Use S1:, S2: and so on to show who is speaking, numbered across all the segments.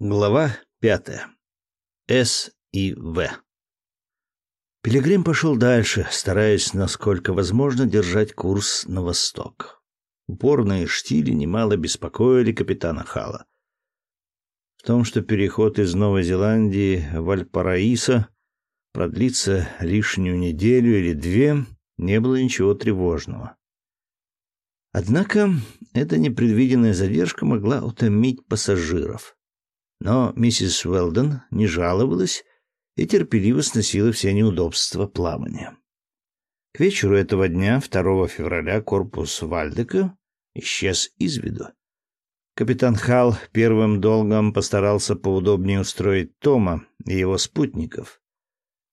S1: Глава пятая. С и В. Пилигрим пошел дальше, стараясь, насколько возможно, держать курс на восток. Упорные штили немало беспокоили капитана Хала. В том, что переход из Новой Зеландии в Альпараисо продлится лишнюю неделю или две, не было ничего тревожного. Однако эта непредвиденная задержка могла утомить пассажиров. Но миссис Уэлдон не жаловалась и терпеливо сносила все неудобства плавания. К вечеру этого дня, 2 февраля, корпус Вальдека исчез из виду. Капитан Хал первым долгом постарался поудобнее устроить Тома и его спутников.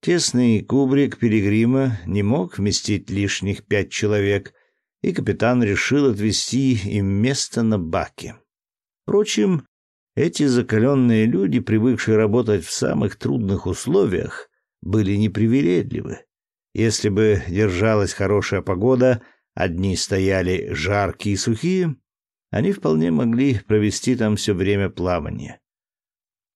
S1: Тесный кубрик Пилигрима не мог вместить лишних пять человек, и капитан решил отвести им место на баке. Впрочем, эти закаленные люди, привыкшие работать в самых трудных условиях, были непривередливы. Если бы держалась хорошая погода, одни стояли жаркие и сухие, они вполне могли провести там все время плавания.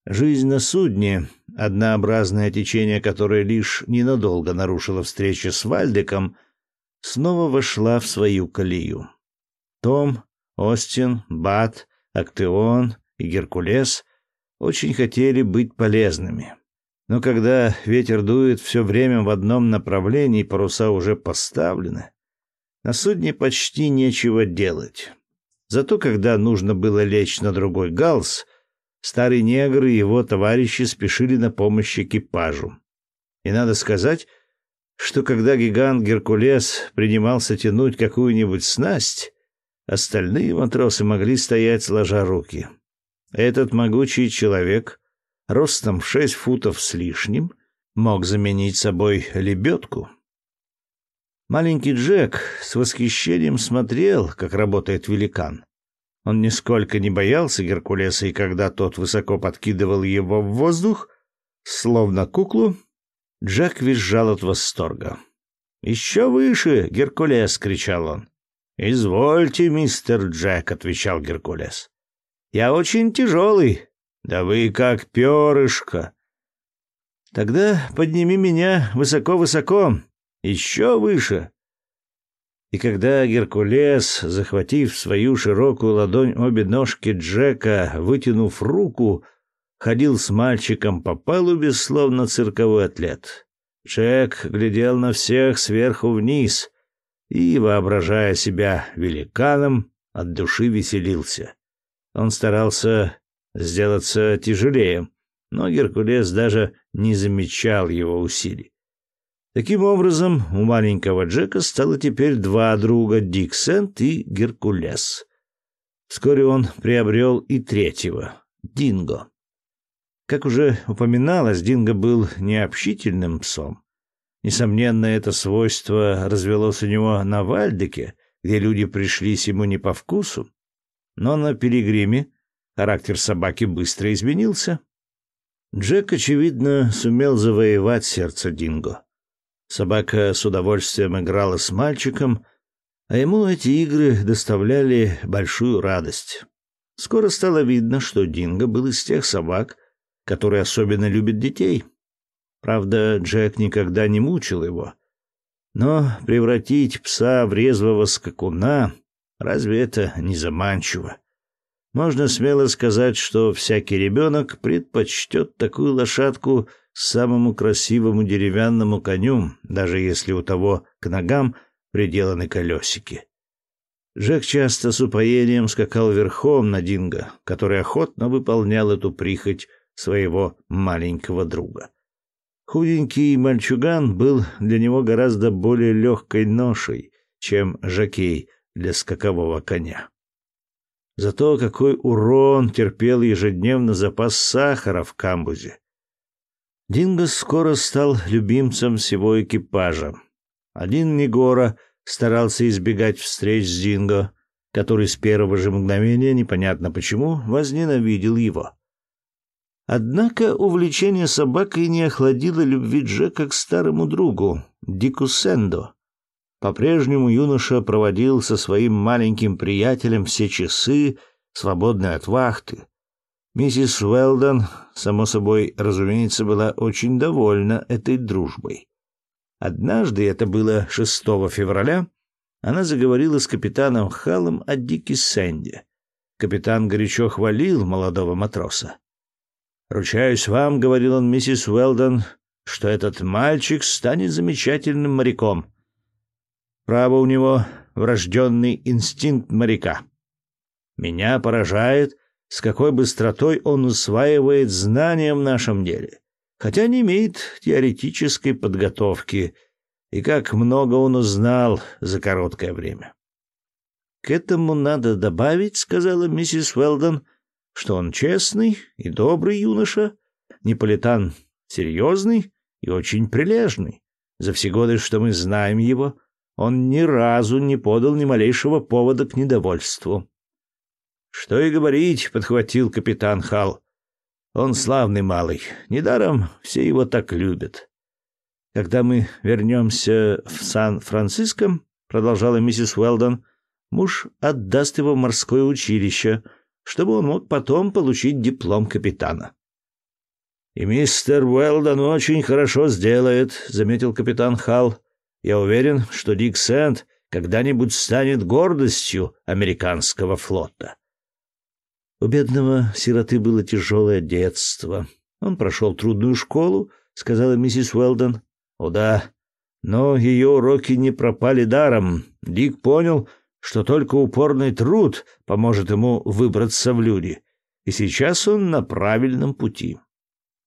S1: Жизнь на судне, однообразное течение которое лишь ненадолго нарушило встречу с Вальдеком, снова вошла в свою колею. Том, Остин, Бат, Актеон и Геркулес очень хотели быть полезными. Но когда ветер дует все время в одном направлении, паруса уже поставлены, на судне почти нечего делать. Зато когда нужно было лечь на другой галс, старый негр и его товарищи спешили на помощь экипажу. И надо сказать, что когда гигант Геркулес принимался тянуть какую-нибудь снасть, остальные матросы могли стоять сложа руки. Этот могучий человек, ростом в шесть футов с лишним, мог заменить собой лебедку. Маленький Джек с восхищением смотрел, как работает великан. Он нисколько не боялся Геркулеса, и когда тот высоко подкидывал его в воздух, словно куклу, Джек визжал от восторга. «Еще выше, Геркулес!» — кричал он. «Извольте, мистер Джек», — отвечал Геркулес. Я очень тяжелый. Да вы как перышко. Тогда подними меня высоко-высоко, еще выше. И когда Геркулес, захватив свою широкую ладонь обе ножки Джека, вытянув руку, ходил с мальчиком по палубе, словно цирковой атлет. Джек глядел на всех сверху вниз и, воображая себя великаном, от души веселился. Он старался сделаться тяжелее, но Геркулес даже не замечал его усилий. Таким образом, у маленького Джека стало теперь два друга Дик Сент и Геркулес. Вскоре он приобрел и третьего — Динго. Как уже упоминалось, Динго был необщительным псом. Несомненно, это свойство развелось у него на Вальдеке, где люди пришлись ему не по вкусу. Но на перегриме характер собаки быстро изменился. Джек, очевидно, сумел завоевать сердце Динго. Собака с удовольствием играла с мальчиком, а ему эти игры доставляли большую радость. Скоро стало видно, что Динго был из тех собак, которые особенно любят детей. Правда, Джек никогда не мучил его. Но превратить пса в резвого скакуна Разве это не заманчиво? Можно смело сказать, что всякий ребенок предпочтет такую лошадку самому красивому деревянному коню, даже если у того к ногам приделаны колесики. Джек часто с упоением скакал верхом на Динго, который охотно выполнял эту прихоть своего маленького друга. Худенький мальчуган был для него гораздо более легкой ношей, чем Жакей, для скакового коня. Зато какой урон терпел ежедневно запас сахара в камбузе. Динго скоро стал любимцем всего экипажа. Один Негора старался избегать встреч с Динго, который с первого же мгновения, непонятно почему, возненавидел его. Однако увлечение собакой не охладило любви Джека к старому другу, Дику Сендо, по-прежнему юноша проводил со своим маленьким приятелем все часы, свободные от вахты. Миссис Уэлдон, само собой, разумеется, была очень довольна этой дружбой. Однажды, это было 6 февраля, она заговорила с капитаном Халлом о Дике Сэнди. Капитан горячо хвалил молодого матроса. «Ручаюсь вам», — говорил он миссис Уэлдон, — «что этот мальчик станет замечательным моряком. Право у него врожденный инстинкт моряка. Меня поражает, с какой быстротой он усваивает знания в нашем деле, хотя не имеет теоретической подготовки, и как много он узнал за короткое время. К этому надо добавить, сказала миссис Уэлдон, что он честный и добрый юноша, Неполитан серьезный и очень прилежный. За все годы, что мы знаем его, он ни разу не подал ни малейшего повода к недовольству. Что и говорить, подхватил капитан Хал. Он славный малый, недаром все его так любят. Когда мы вернемся в Сан-Франциско, продолжала миссис Уэлдон, муж отдаст его в морское училище, чтобы он мог потом получить диплом капитана. И мистер Уэлдон очень хорошо сделает, заметил капитан Хал. Я уверен, что Дик Сэнд когда-нибудь станет гордостью американского флота. У бедного сироты было тяжелое детство. Он прошел трудную школу, сказала миссис Уэлдон. О да, но ее уроки не пропали даром. Дик понял, что только упорный труд поможет ему выбраться в люди, и сейчас он на правильном пути.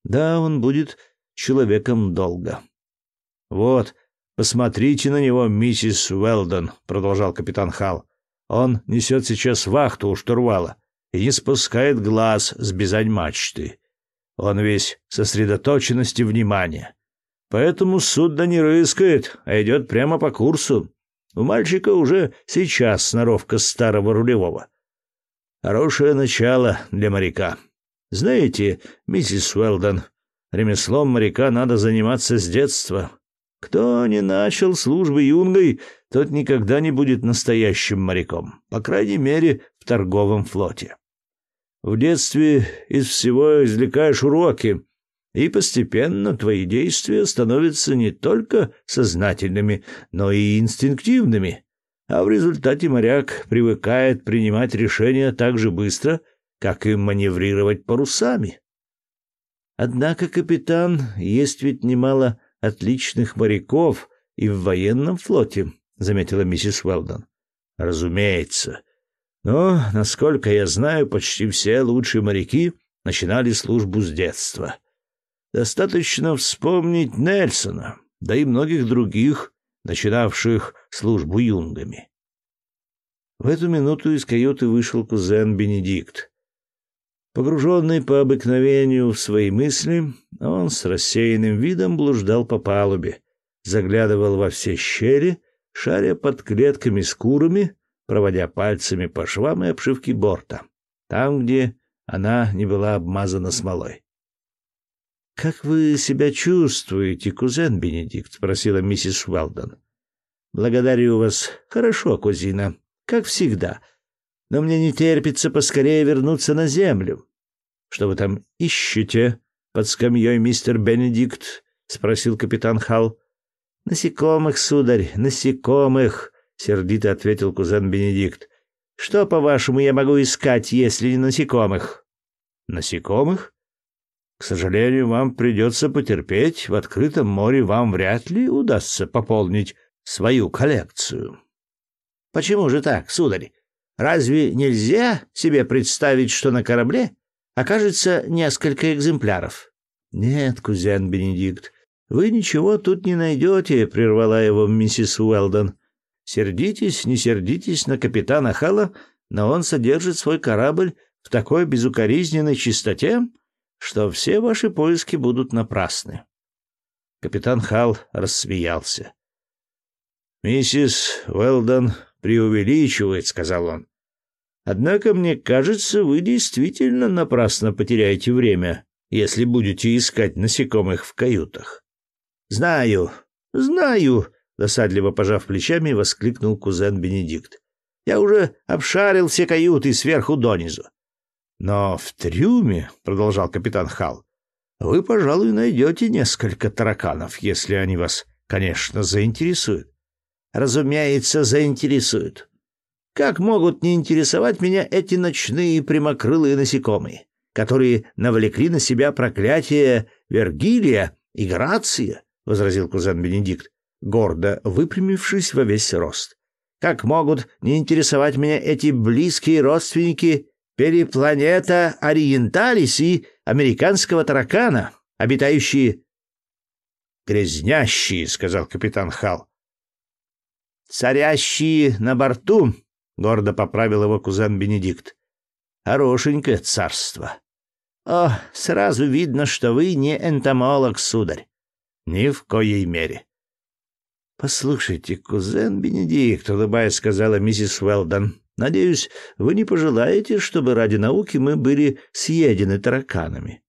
S1: Да, он будет человеком долго. Вот, посмотрите на него, миссис Уэлдон, продолжал капитан Хал. Он несет сейчас вахту у штурвала и не спускает глаз с бизань мачты. Он весь сосредоточенность и внимание. Поэтому судно не рыскает, а идет прямо по курсу. У мальчика уже сейчас сноровка старого рулевого. Хорошее начало для моряка. Знаете, миссис Уэлдон, ремеслом моряка надо заниматься с детства. Кто не начал службы юнгой, тот никогда не будет настоящим моряком, по крайней мере, в торговом флоте. В детстве из всего извлекаешь уроки, и постепенно твои действия становятся не только сознательными, но и инстинктивными, а в результате моряк привыкает принимать решения так же быстро, как и маневрировать парусами. Однако, капитан, есть ведь немало отличных моряков и в военном флоте, заметила миссис Уэлдон. Разумеется. Но, насколько я знаю, почти все лучшие моряки начинали службу с детства. Достаточно вспомнить Нельсона, да и многих других, начинавших службу юнгами. В эту минуту из каюты вышел кузен Бенедикт. Погруженный по обыкновению в свои мысли, он с рассеянным видом блуждал по палубе, заглядывал во все щели, шаря под клетками с курами, проводя пальцами по швам и обшивке борта, там, где она не была обмазана смолой. «Как вы себя чувствуете, кузен Бенедикт?» — спросила миссис Уэлдон. «Благодарю вас. Хорошо, кузина. Как всегда. Но мне не терпится поскорее вернуться на землю. Что вы там ищете под скамьей, мистер Бенедикт?» — спросил капитан Халл. «Насекомых, сударь, насекомых!» — сердито ответил кузен Бенедикт. «Что, по-вашему, я могу искать, если не насекомых?» «Насекомых?» К сожалению, вам придется потерпеть. В открытом море вам вряд ли удастся пополнить свою коллекцию. Почему же так, сударь? Разве нельзя себе представить, что на корабле окажется несколько экземпляров? Нет, кузен Бенедикт, вы ничего тут не найдете, прервала его миссис Уэлдон. Сердитесь, не сердитесь на капитана Хала, но он содержит свой корабль в такой безукоризненной чистоте, что все ваши поиски будут напрасны. Капитан Хал рассмеялся. Миссис Уэлдон преувеличивает, сказал он. Однако мне кажется, вы действительно напрасно потеряете время, если будете искать насекомых в каютах. Знаю, знаю, досадливо пожав плечами, воскликнул кузен Бенедикт. Я уже обшарил все каюты сверху донизу. Но в трюме, продолжал капитан Хал, вы, пожалуй, найдете несколько тараканов, если они вас, конечно, заинтересуют. Разумеется, заинтересуют. Как могут не интересовать меня эти ночные прямокрылые насекомые, которые навлекли на себя проклятие Вергилия и Грация, возразил кузен Бенедикт, гордо выпрямившись во весь рост. Как могут не интересовать меня эти близкие родственники перепланета Ориенталис и американского таракана, обитающие грязнящие, сказал капитан Хал. Царящие на борту, гордо поправил его кузен Бенедикт. Хорошенькое царство. О, сразу видно, что вы не энтомолог, сударь. Ни в коей мере. Послушайте, кузен Бенедикт, улыбаясь, сказала миссис Уэлдон, Надеюсь, вы не пожелаете, чтобы ради науки мы были съедены тараканами.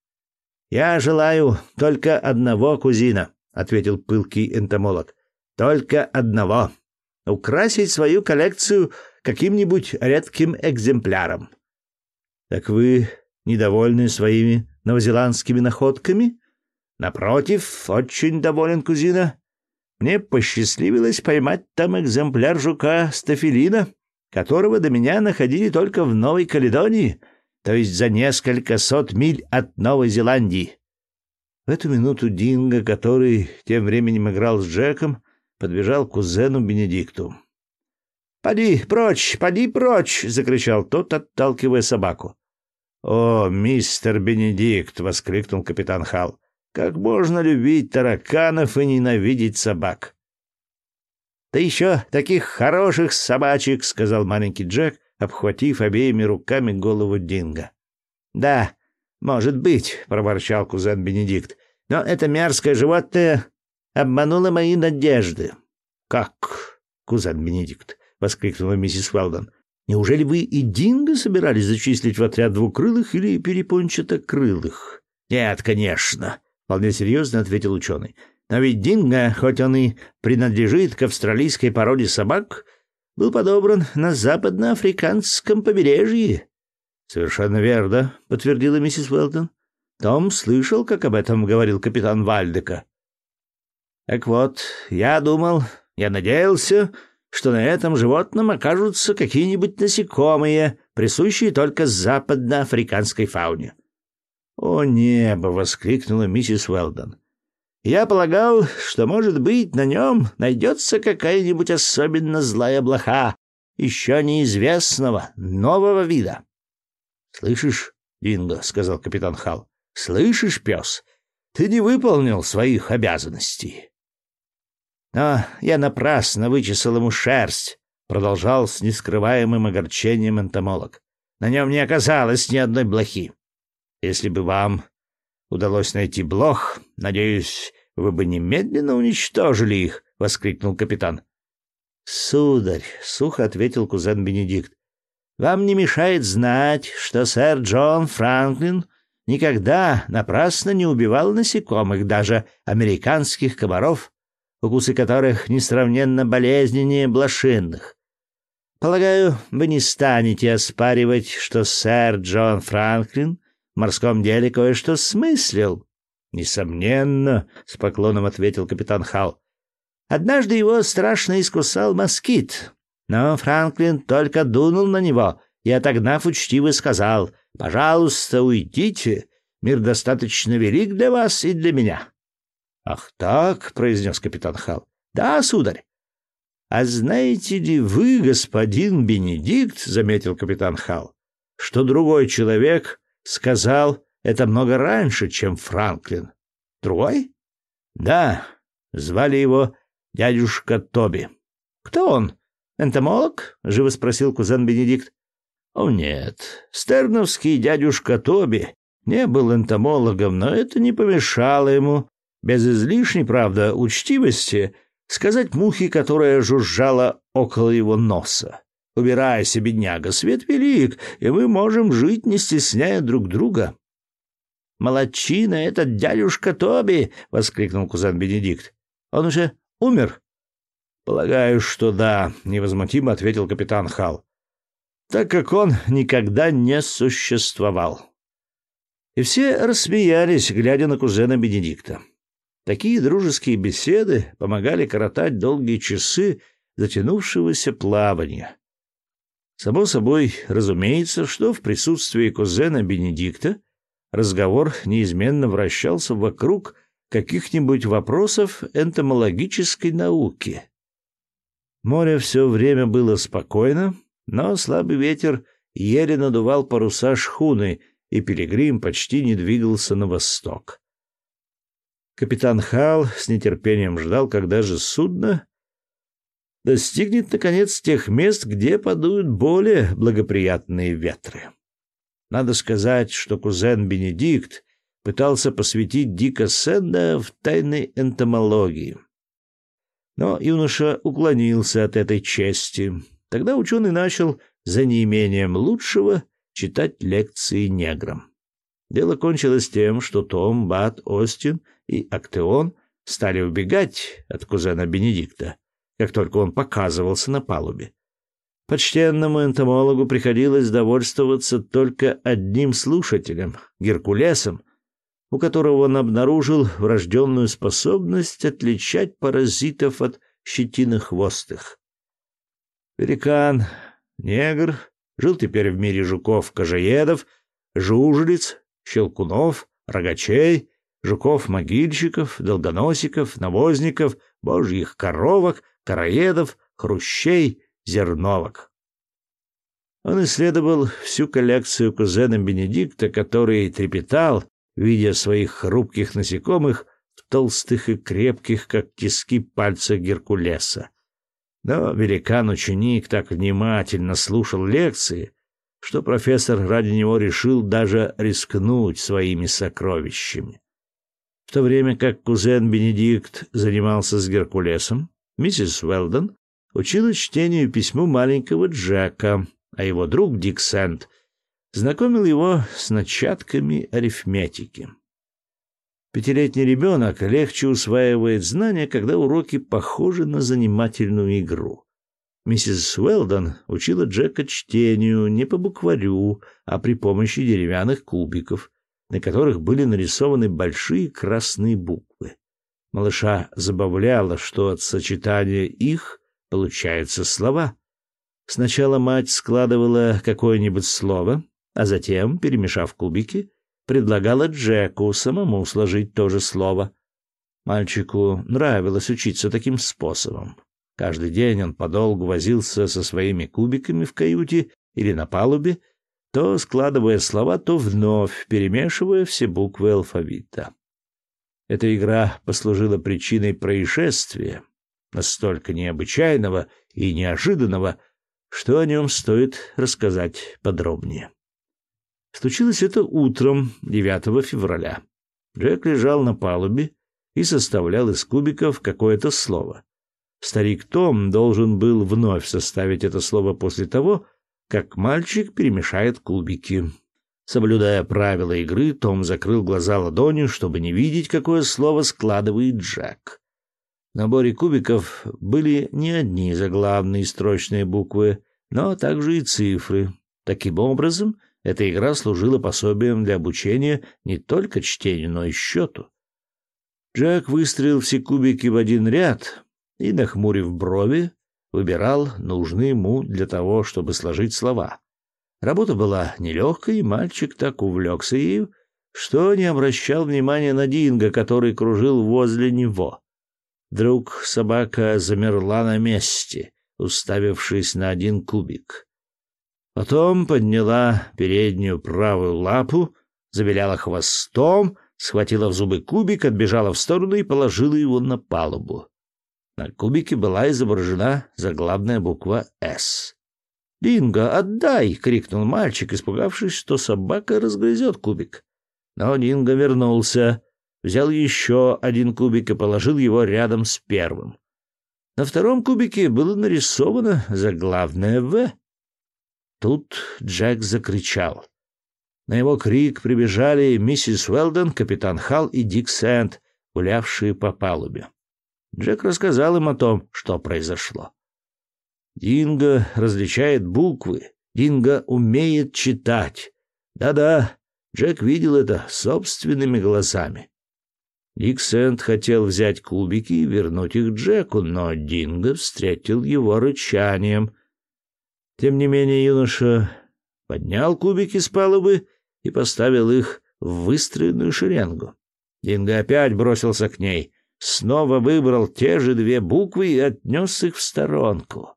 S1: Я желаю только одного кузина, ответил пылкий энтомолог. Только одного. Украсить свою коллекцию каким-нибудь редким экземпляром. Так вы недовольны своими новозеландскими находками? Напротив, очень доволен кузина. Мне посчастливилось поймать там экземпляр жука стафилина которого до меня находили только в Новой Каледонии, то есть за несколько сот миль от Новой Зеландии. В эту минуту Динго, который тем временем играл с Джеком, подбежал к кузену Бенедикту. «Поди прочь, поди прочь!» — закричал тот, отталкивая собаку. «О, мистер Бенедикт!» — воскликнул капитан Хал. «Как можно любить тараканов и ненавидеть собак?» «Да еще таких хороших собачек», — сказал маленький Джек, обхватив обеими руками голову Динго. «Да, может быть», — проворчал кузен Бенедикт, «но это мерзкое животное обмануло мои надежды». «Как, кузен Бенедикт?» — воскликнула миссис Уэлдон. «Неужели вы и Динго собирались зачислить в отряд двукрылых или перепончатокрылых?» «Нет, конечно», — вполне серьезно ответил ученый. Но ведь Динго, хоть он и принадлежит к австралийской породе собак, был подобран на западноафриканском побережье. Совершенно верно, подтвердила миссис Уэлтон. Том слышал, как об этом говорил капитан Вальдека. Так вот, я думал, я надеялся, что на этом животном окажутся какие-нибудь насекомые, присущие только западноафриканской фауне. «О небо!» — воскликнула миссис Уэлдон. Я полагал, что, может быть, на нем найдется какая-нибудь особенно злая блоха, еще неизвестного, нового вида. — Слышишь, Динго, — сказал капитан Хал, — слышишь, пес, ты не выполнил своих обязанностей. — Но я напрасно вычесал ему шерсть, — продолжал с нескрываемым огорчением энтомолог. — На нем не оказалось ни одной блохи. Если бы вам удалось найти блох, надеюсь, вы бы немедленно уничтожили их, — воскликнул капитан. — Сударь, — сухо ответил кузен Бенедикт, — вам не мешает знать, что сэр Джон Франклин никогда напрасно не убивал насекомых, даже американских комаров, укусы которых несравненно болезненнее блошинных. Полагаю, вы не станете оспаривать, что сэр Джон Франклин в морском деле кое-что смыслил. Несомненно, с поклоном ответил капитан Хал. Однажды его страшно искусал москит, но Франклин только дунул на него и, отогнав учтиво, сказал «Пожалуйста, уйдите, мир достаточно велик для вас и для меня». «Ах так», — произнес капитан Хал. «Да, сударь». «А знаете ли вы, господин Бенедикт, — заметил капитан Хал, — что другой человек сказал это много раньше, чем Франклин. Другой? Да, звали его дядюшка Тоби. Кто он? Энтомолог? живо спросил кузен Бенедикт. О нет, стерновский дядюшка Тоби не был энтомологом, но это не помешало ему, без излишней, правда, учтивости, сказать мухе, которая жужжала около его носа. Убирайся, бедняга, свет велик, и мы можем жить, не стесняя друг друга. «Молодчина, этот дядюшка Тоби!» — воскликнул кузен Бенедикт. «Он уже умер?» «Полагаю, что да», — невозмутимо ответил капитан Хал. так как он никогда не существовал. И все рассмеялись, глядя на кузена Бенедикта. Такие дружеские беседы помогали коротать долгие часы затянувшегося плавания. Само собой, разумеется, что в присутствии кузена Бенедикта разговор неизменно вращался вокруг каких-нибудь вопросов энтомологической науки. Море все время было спокойно, но слабый ветер еле надувал паруса шхуны, и пилигрим почти не двигался на восток. Капитан Хал с нетерпением ждал, когда же судно достигнет, наконец, тех мест, где подуют более благоприятные ветры. Надо сказать, что кузен Бенедикт пытался посвятить Дика Сенда в тайны энтомологии. Но юноша уклонился от этой чести. Тогда ученый начал, за неимением лучшего, читать лекции неграм. Дело кончилось тем, что Том, Бат, Остин и Актеон стали убегать от кузена Бенедикта, как только он показывался на палубе. Почтенному энтомологу приходилось довольствоваться только одним слушателем — Геркулесом, у которого он обнаружил врожденную способность отличать паразитов от щетинохвостых. Великан, негр, жил теперь в мире жуков-кожаедов, жужелиц, щелкунов, рогачей, жуков-могильщиков, долгоносиков, навозников, божьих коровок, короедов, хрущей — зерновок. Он исследовал всю коллекцию кузена Бенедикта, который трепетал, видя своих хрупких насекомых в толстых и крепких, как тиски пальцах Геркулеса. Но великан-ученик так внимательно слушал лекции, что профессор ради него решил даже рискнуть своими сокровищами. В то время как кузен Бенедикт занимался с Геркулесом, миссис Уэлдон учила чтению письму маленького Джека, а его друг Дик Сент знакомил его с начатками арифметики. Пятилетний ребенок легче усваивает знания, когда уроки похожи на занимательную игру. Миссис Уэлдон учила Джека чтению не по букварю, а при помощи деревянных кубиков, на которых были нарисованы большие красные буквы. Малыша забавляло, что от сочетания их получаются слова. Сначала мать складывала какое-нибудь слово, а затем, перемешав кубики, предлагала Джеку самому сложить то же слово. Мальчику нравилось учиться таким способом. Каждый день он подолгу возился со своими кубиками в каюте или на палубе, то складывая слова, то вновь перемешивая все буквы алфавита. Эта игра послужила причиной происшествия, настолько необычайного и неожиданного, что о нем стоит рассказать подробнее. Случилось это утром 9 февраля. Джек лежал на палубе и составлял из кубиков какое-то слово. Старик Том должен был вновь составить это слово после того, как мальчик перемешает кубики. Соблюдая правила игры, Том закрыл глаза ладонью, чтобы не видеть, какое слово складывает Джек. В наборе кубиков были не одни заглавные строчные буквы, но также и цифры. Таким образом, эта игра служила пособием для обучения не только чтению, но и счету. Джек выстроил все кубики в один ряд и, нахмурив брови, выбирал нужные ему для того, чтобы сложить слова. Работа была нелегкой, и мальчик так увлекся ею, что не обращал внимания на Динго, который кружил возле него. Вдруг собака замерла на месте, уставившись на один кубик. Потом подняла переднюю правую лапу, завиляла хвостом, схватила в зубы кубик, отбежала в сторону и положила его на палубу. На кубике была изображена заглавная буква «С». «Динго, отдай!» — крикнул мальчик, испугавшись, что собака разгрызет кубик. Но Динго вернулся взял еще один кубик и положил его рядом с первым. На втором кубике было нарисовано заглавное «В». Тут Джек закричал. На его крик прибежали миссис Уэлдон, капитан Халл и Дик Сэнд, гулявшие по палубе. Джек рассказал им о том, что произошло. Динго различает буквы, Динго умеет читать. Да-да, Джек видел это собственными глазами. Дик Сент хотел взять кубики и вернуть их Джеку, но Динго встретил его рычанием. Тем не менее юноша поднял кубики с палубы и поставил их в выстроенную шеренгу. Динго опять бросился к ней, снова выбрал те же две буквы и отнес их в сторонку.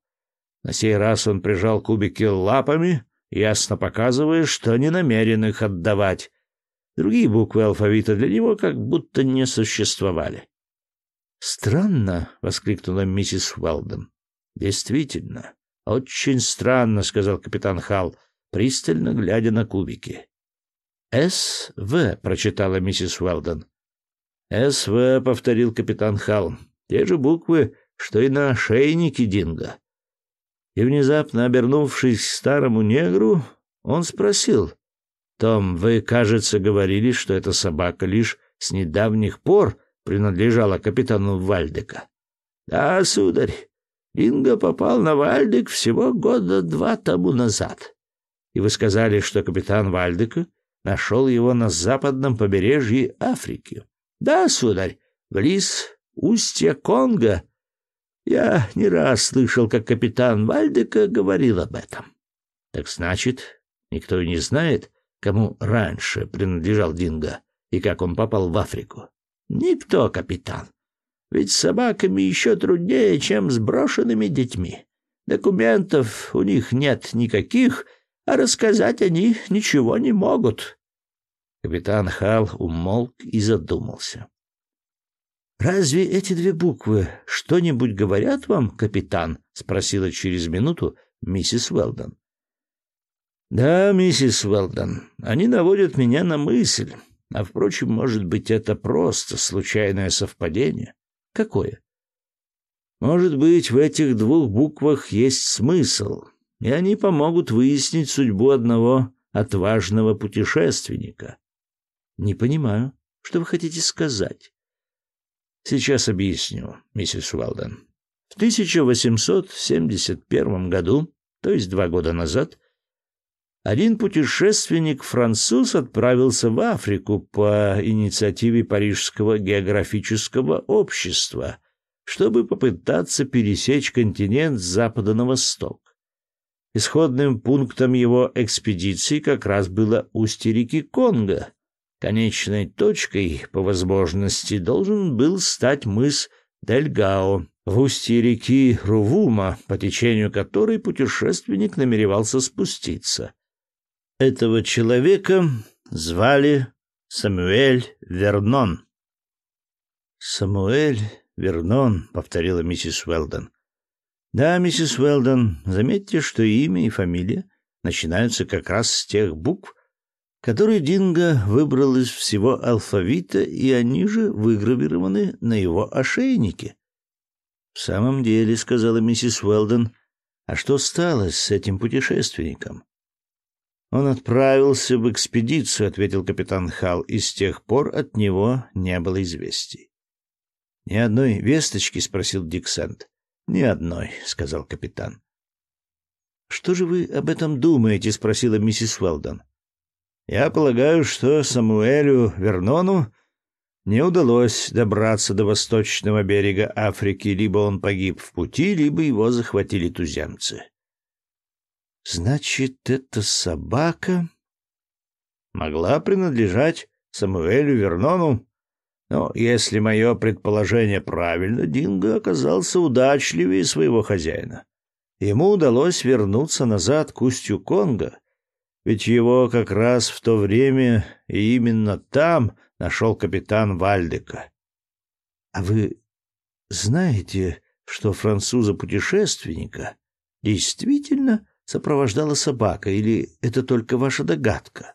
S1: На сей раз он прижал кубики лапами, ясно показывая, что не намерен их отдавать. Другие буквы алфавита для него как будто не существовали. «Странно!» — воскликнула миссис Уэлдон. «Действительно, очень странно», — сказал капитан Халл, пристально глядя на кубики. «С.В.» — прочитала миссис Уэлдон. «СВ», — повторил капитан Халл. «Те же буквы, что и на ошейнике Динго». И внезапно, обернувшись к старому негру, он спросил. «Том, вы, кажется, говорили, что эта собака лишь с недавних пор принадлежала капитану Вальдека». «Да, сударь, Динго попал на Вальдек всего года два тому назад. И вы сказали, что капитан Вальдека нашел его на западном побережье Африки». «Да, сударь, близ устья Конго я не раз слышал, как капитан Вальдека говорил об этом. Так значит, никто и не знает, кому раньше принадлежал Динго и как он попал в Африку. Никто, капитан. Ведь с собаками еще труднее, чем с брошенными детьми. Документов у них нет никаких, а рассказать они ничего не могут. Капитан Хал умолк и задумался. «Разве эти две буквы что-нибудь говорят вам, капитан?» — спросила через минуту миссис Уэлдон. «Да, миссис Уэлдон, они наводят меня на мысль. А, впрочем, может быть, это просто случайное совпадение. Какое? Может быть, в этих двух буквах есть смысл, и они помогут выяснить судьбу одного отважного путешественника. Не понимаю, что вы хотите сказать. Сейчас объясню, миссис Уэлден. В 1871 году, то есть два года назад, один путешественник-француз отправился в Африку по инициативе Парижского географического общества, чтобы попытаться пересечь континент с запада на восток. Исходным пунктом его экспедиции как раз было устье реки Конго, Конечной точкой, по возможности, должен был стать мыс Дельгао в устье реки Рувума, по течению которой путешественник намеревался спуститься. Этого человека звали Самуэль Вернон. «Самуэль Вернон», — повторила миссис Уэлдон. «Да, миссис Уэлдон, заметьте, что имя и фамилия начинаются как раз с тех букв, который Динго выбрал из всего алфавита, и они же выгравированы на его ошейнике. «В самом деле», — сказала миссис Уэлден, — «а что стало с этим путешественником?» «Он отправился в экспедицию», — ответил капитан Хал, — «и с тех пор от него не было известий». «Ни одной весточки?» — спросил Диксент. «Ни одной», — сказал капитан. «Что же вы об этом думаете?» — спросила миссис Уэлден. Я полагаю, что Самуэлю Вернону не удалось добраться до восточного берега Африки, либо он погиб в пути, либо его захватили туземцы. Значит, эта собака могла принадлежать Самуэлю Вернону, но если мое предположение правильно, Динго оказался удачливее своего хозяина. Ему удалось вернуться назад к устью Конго, ведь его как раз в то время и именно там нашел капитан Вальдека. — А вы знаете, что француза-путешественника действительно сопровождала собака, или это только ваша догадка?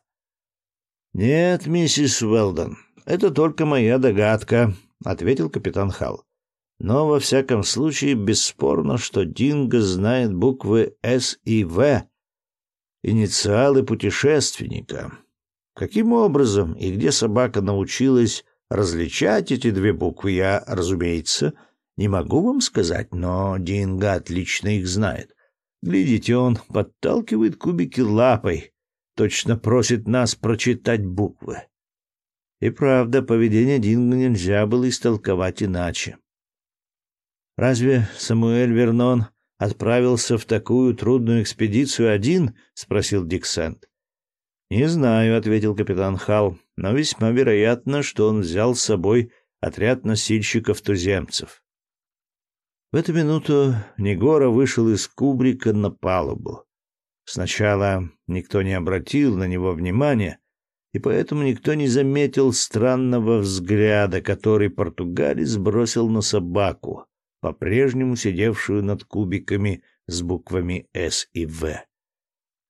S1: — Нет, миссис Уэлдон, это только моя догадка, — ответил капитан Халл. Но во всяком случае бесспорно, что Динго знает буквы «С» и «В», инициалы путешественника. Каким образом и где собака научилась различать эти две буквы, я, разумеется, не могу вам сказать, но Динго отлично их знает. Глядите, он подталкивает кубики лапой, точно просит нас прочитать буквы. И правда, поведение Динго нельзя было истолковать иначе. Разве Самуэль Вернон отправился в такую трудную экспедицию один? спросил Диксент. Не знаю, ответил капитан Хал, но весьма вероятно, что он взял с собой отряд носильщиков-туземцев. В эту минуту Негора вышел из кубрика на палубу. Сначала никто не обратил на него внимания, и поэтому никто не заметил странного взгляда, который португалец бросил на собаку, по-прежнему сидевшую над кубиками с буквами «С» и «В».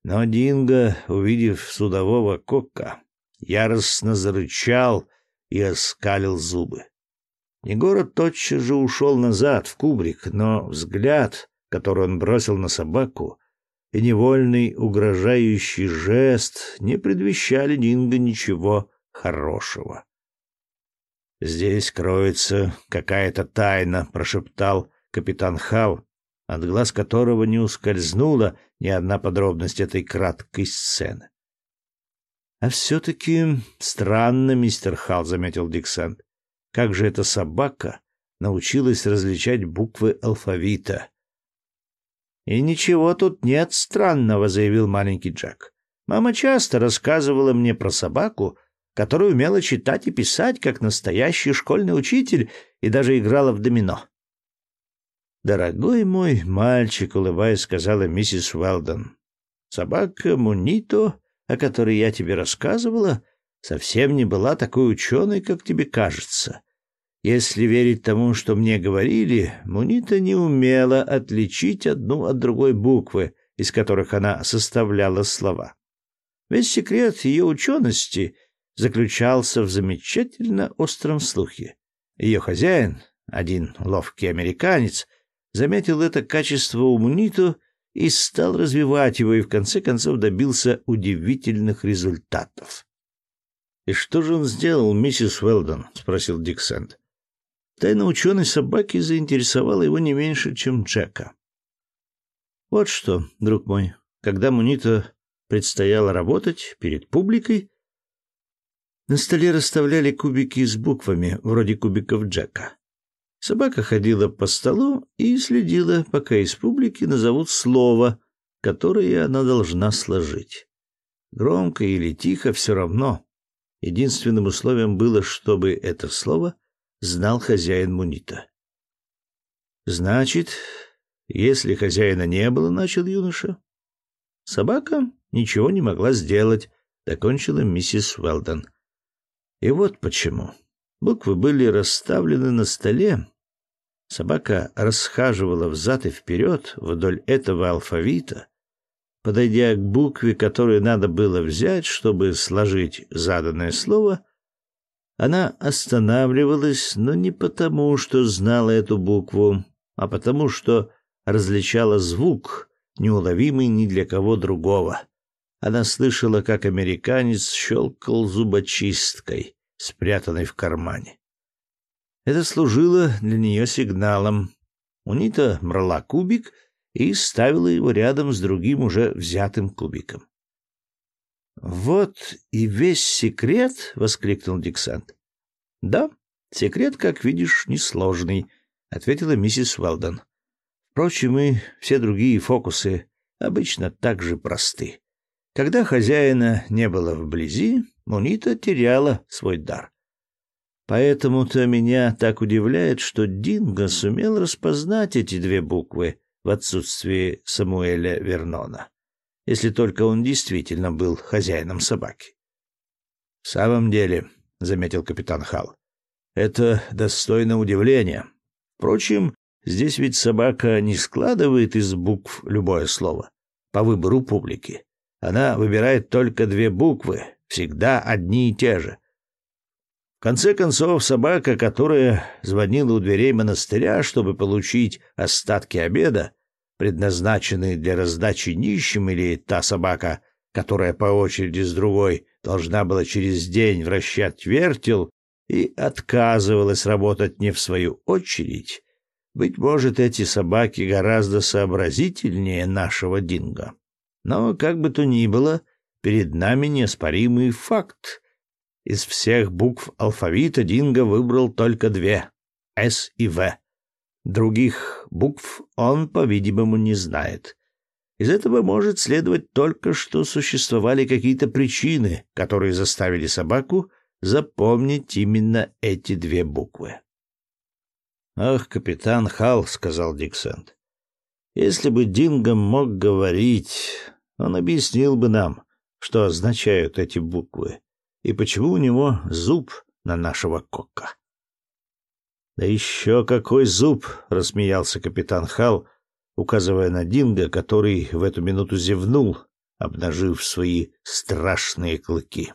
S1: Но Динго, увидев судового кока, яростно зарычал и оскалил зубы. Егора тотчас же ушел назад, в кубрик, но взгляд, который он бросил на собаку, и невольный угрожающий жест не предвещали Динго ничего хорошего. «Здесь кроется какая-то тайна», — прошептал капитан Хал, от глаз которого не ускользнула ни одна подробность этой краткой сцены. «А все-таки странно, мистер Хал», — заметил Диксант. «Как же эта собака научилась различать буквы алфавита?» «И ничего тут нет странного», — заявил маленький Джек. «Мама часто рассказывала мне про собаку, которая умела читать и писать, как настоящий школьный учитель, и даже играла в домино». «Дорогой мой мальчик», — улыбаясь, сказала миссис Уэлдон, — «собака Мунито о которой я тебе рассказывала, совсем не была такой ученой, как тебе кажется. Если верить тому, что мне говорили, Мунита не умела отличить одну от другой буквы, из которых она составляла слова. Весь секрет ее учености заключался в замечательно остром слухе. Ее хозяин, один ловкий американец, заметил это качество у Муниту и стал развивать его, и в конце концов добился удивительных результатов. «И что же он сделал, миссис Уэлдон?» — спросил Дик. Тайна ученой собаки заинтересовала его не меньше, чем Джека. «Вот что, друг мой, когда Мунита предстояло работать перед публикой, на столе расставляли кубики с буквами, вроде кубиков Джека. Собака ходила по столу и следила, пока из публики назовут слово, которое она должна сложить. Громко или тихо все равно. Единственным условием было, чтобы это слово знал хозяин Мунита. Значит, если хозяина не было, начал юноша, собака ничего не могла сделать, закончила миссис Уэлдон. И вот почему. Буквы были расставлены на столе. Собака расхаживала взад и вперед вдоль этого алфавита, подойдя к букве, которую надо было взять, чтобы сложить заданное слово, она останавливалась, но не потому, что знала эту букву, а потому, что различала звук, неуловимый ни для кого другого. Она слышала, как американец щелкал зубочисткой спрятанной в кармане. Это служило для нее сигналом. Унита брала кубик и ставила его рядом с другим уже взятым кубиком. «Вот и весь секрет!» — воскликнул Диксант. «Да, секрет, как видишь, несложный», — ответила миссис Уэлдон. «Впрочем, и все другие фокусы обычно так же просты. Когда хозяина не было вблизи, Мунита теряла свой дар. Поэтому-то меня так удивляет, что Динго сумел распознать эти две буквы в отсутствии Самуэля Вернона, если только он действительно был хозяином собаки. «В самом деле», — заметил капитан Хал, — «это достойно удивления. Впрочем, здесь ведь собака не складывает из букв любое слово по выбору публики. Она выбирает только две буквы, всегда одни и те же. В конце концов, собака, которая звонила у дверей монастыря, чтобы получить остатки обеда, предназначенные для раздачи нищим, или та собака, которая по очереди с другой должна была через день вращать вертел и отказывалась работать не в свою очередь, Быть может, эти собаки гораздо сообразительнее нашего динго. Но, как бы то ни было, перед нами неоспоримый факт. Из всех букв алфавита Динго выбрал только две — «С» и «В». Других букв он, по-видимому, не знает. Из этого может следовать только, что существовали какие-то причины, которые заставили собаку запомнить именно эти две буквы. «Ах, капитан Халл», — сказал Диксент, — «если бы Динго мог говорить, он объяснил бы нам, что означают эти буквы и почему у него зуб на нашего кока». «Да еще какой зуб!» — рассмеялся капитан Халл, указывая на Динго, который в эту минуту зевнул, обнажив свои страшные клыки.